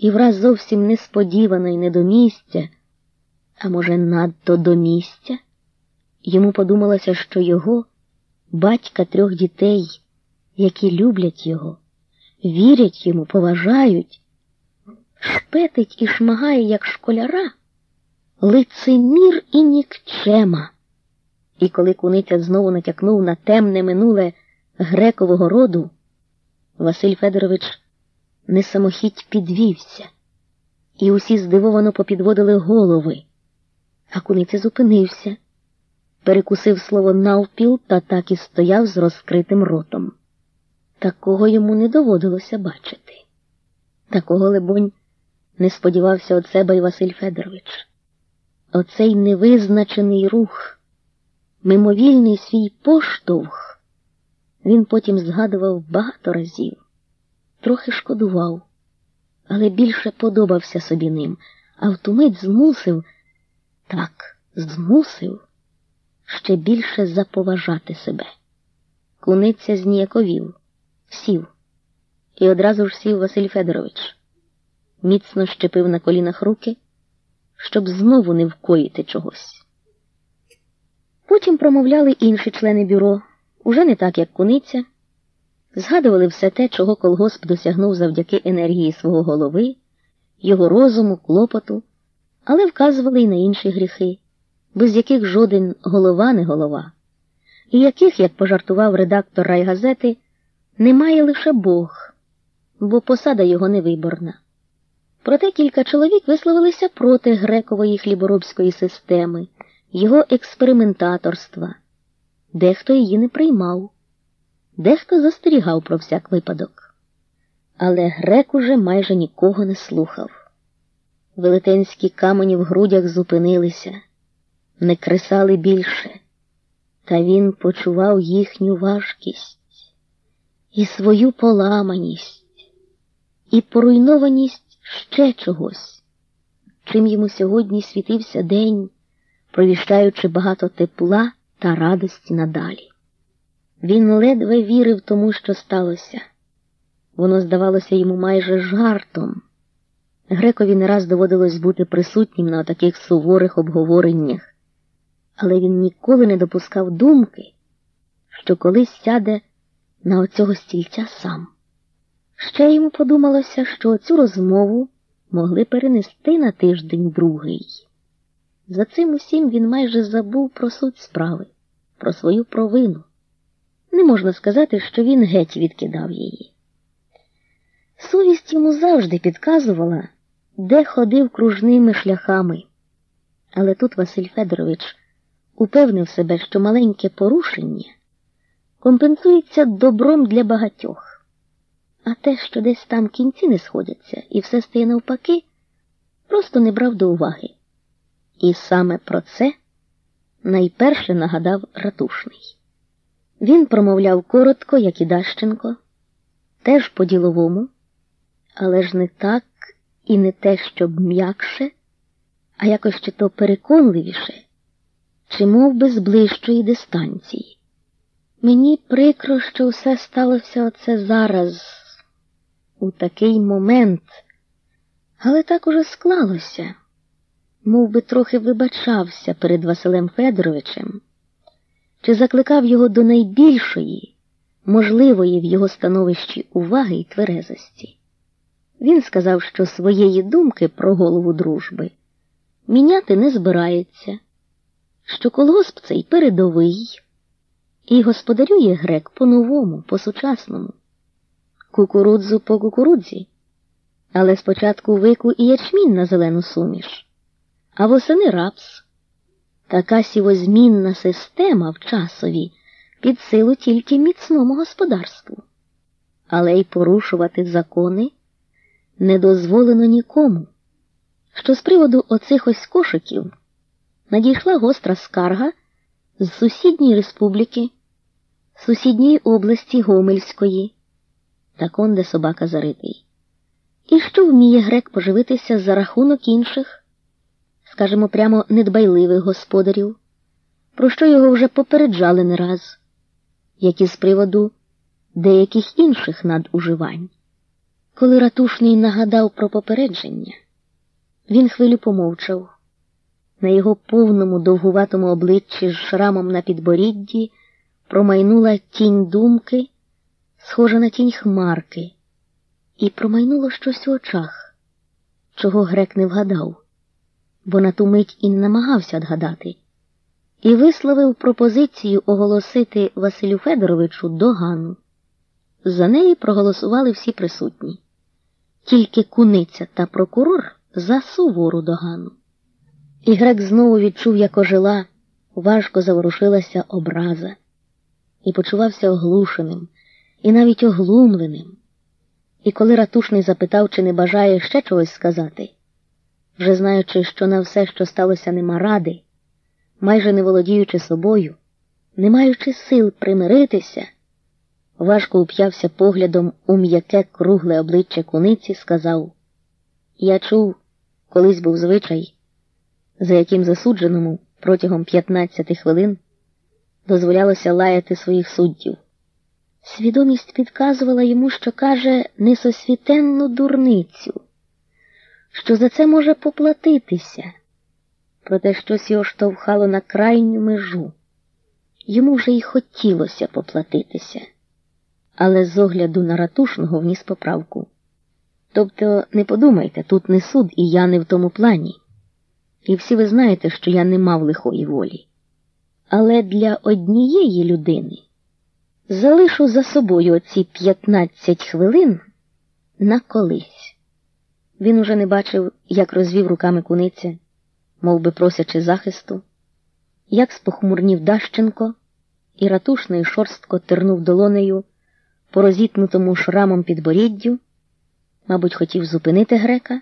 і враз зовсім несподівано й не а може, надто до місця, йому подумалося, що його, батька трьох дітей, які люблять його, вірять йому, поважають, шпетить і шмагає, як школяра, лицемір і нікчема. І коли куниця знову натякнув на темне минуле грекового роду, Василь Федорович не самохідь підвівся, і усі здивовано попідводили голови, а куниця зупинився, перекусив слово навпіл та так і стояв з розкритим ротом. Такого йому не доводилося бачити. Такого, либонь, не сподівався від себе й Василь Федорович. Оцей невизначений рух, мимовільний свій поштовх, він потім згадував багато разів трохи шкодував, але більше подобався собі ним, а в ту мить змусив, так, змусив ще більше заповажати себе. Куниця зніяковів, сів, і одразу ж сів Василь Федорович, міцно щепив на колінах руки, щоб знову не вкоїти чогось. Потім промовляли інші члени бюро, уже не так, як куниця. Згадували все те, чого колгосп досягнув завдяки енергії свого голови, його розуму, клопоту, але вказували й на інші гріхи, без яких жоден голова не голова, і яких, як пожартував редактор райгазети, немає лише Бог, бо посада його невиборна. Проте кілька чоловік висловилися проти грекової хліборобської системи, його експериментаторства, дехто її не приймав. Дехто застерігав про всяк випадок, але грек уже майже нікого не слухав. Велетенські камені в грудях зупинилися, не кресали більше, та він почував їхню важкість і свою поламаність, і поруйнованість ще чогось, чим йому сьогодні світився день, провіщаючи багато тепла та радості надалі. Він ледве вірив тому, що сталося. Воно здавалося йому майже жартом. Грекові не раз доводилось бути присутнім на таких суворих обговореннях, але він ніколи не допускав думки, що колись сяде на оцього стільця сам. Ще йому подумалося, що цю розмову могли перенести на тиждень другий. За цим усім він майже забув про суть справи, про свою провину. Не можна сказати, що він геть відкидав її. Совість йому завжди підказувала, де ходив кружними шляхами. Але тут Василь Федорович упевнив себе, що маленьке порушення компенсується добром для багатьох, а те, що десь там кінці не сходяться і все стає навпаки, просто не брав до уваги. І саме про це найперше нагадав ратушний. Він промовляв коротко, як і Дащенко, теж по-діловому, але ж не так і не те, щоб м'якше, а якось чи то переконливіше, чи мов би з ближчої дистанції. Мені прикро, що все сталося оце зараз, у такий момент, але так уже склалося, мов би трохи вибачався перед Василем Федоровичем чи закликав його до найбільшої, можливої в його становищі уваги і тверезості. Він сказав, що своєї думки про голову дружби міняти не збирається, що колгосп цей передовий, і господарює грек по-новому, по-сучасному, кукурудзу по кукурудзі, але спочатку вику і ячмінь на зелену суміш, а восени рапс. Така сівозмінна система в часові під силу тільки міцному господарству, але й порушувати закони не дозволено нікому. Що з приводу оцих ось кошиків надійшла гостра скарга з сусідньої республіки, сусідньої області Гомельської, так он де собака заритий. І що вміє грек поживитися за рахунок інших? Скажімо прямо недбайливих господарів, про що його вже попереджали не раз, як і з приводу деяких інших надуживань. коли ратушний нагадав про попередження, він хвилю помовчав. На його повному довгуватому обличчі з шрамом на підборідді промайнула тінь думки, схожа на тінь хмарки, і промайнуло щось у очах, чого грек не вгадав, бо на ту мить і не намагався отгадати, і висловив пропозицію оголосити Василю Федоровичу догану. За неї проголосували всі присутні, тільки куниця та прокурор за сувору догану. І грек знову відчув, як ожила, важко заворушилася образа, і почувався оглушеним, і навіть оглумленим. І коли ратушний запитав, чи не бажає ще чогось сказати, вже знаючи, що на все, що сталося, нема ради, майже не володіючи собою, не маючи сил примиритися, важко уп'явся поглядом у м'яке кругле обличчя куниці, сказав Я чув, колись був звичай за яким засудженому протягом 15 хвилин дозволялося лаяти своїх суддів. Свідомість підказувала йому, що каже несосвітенну дурницю, що за це може поплатитися, проте щось його штовхало на крайню межу. Йому вже й хотілося поплатитися, але з огляду на ратушного вніс поправку. Тобто, не подумайте, тут не суд, і я не в тому плані. І всі ви знаєте, що я не мав лихої волі. Але для однієї людини залишу за собою оці 15 хвилин на колись. Він уже не бачив, як розвів руками куниця, мов би просячи захисту, як спохмурнів Дащенко і ратушний шорстко тернув долонею по розітнутому шрамом підборіддю, мабуть, хотів зупинити грека.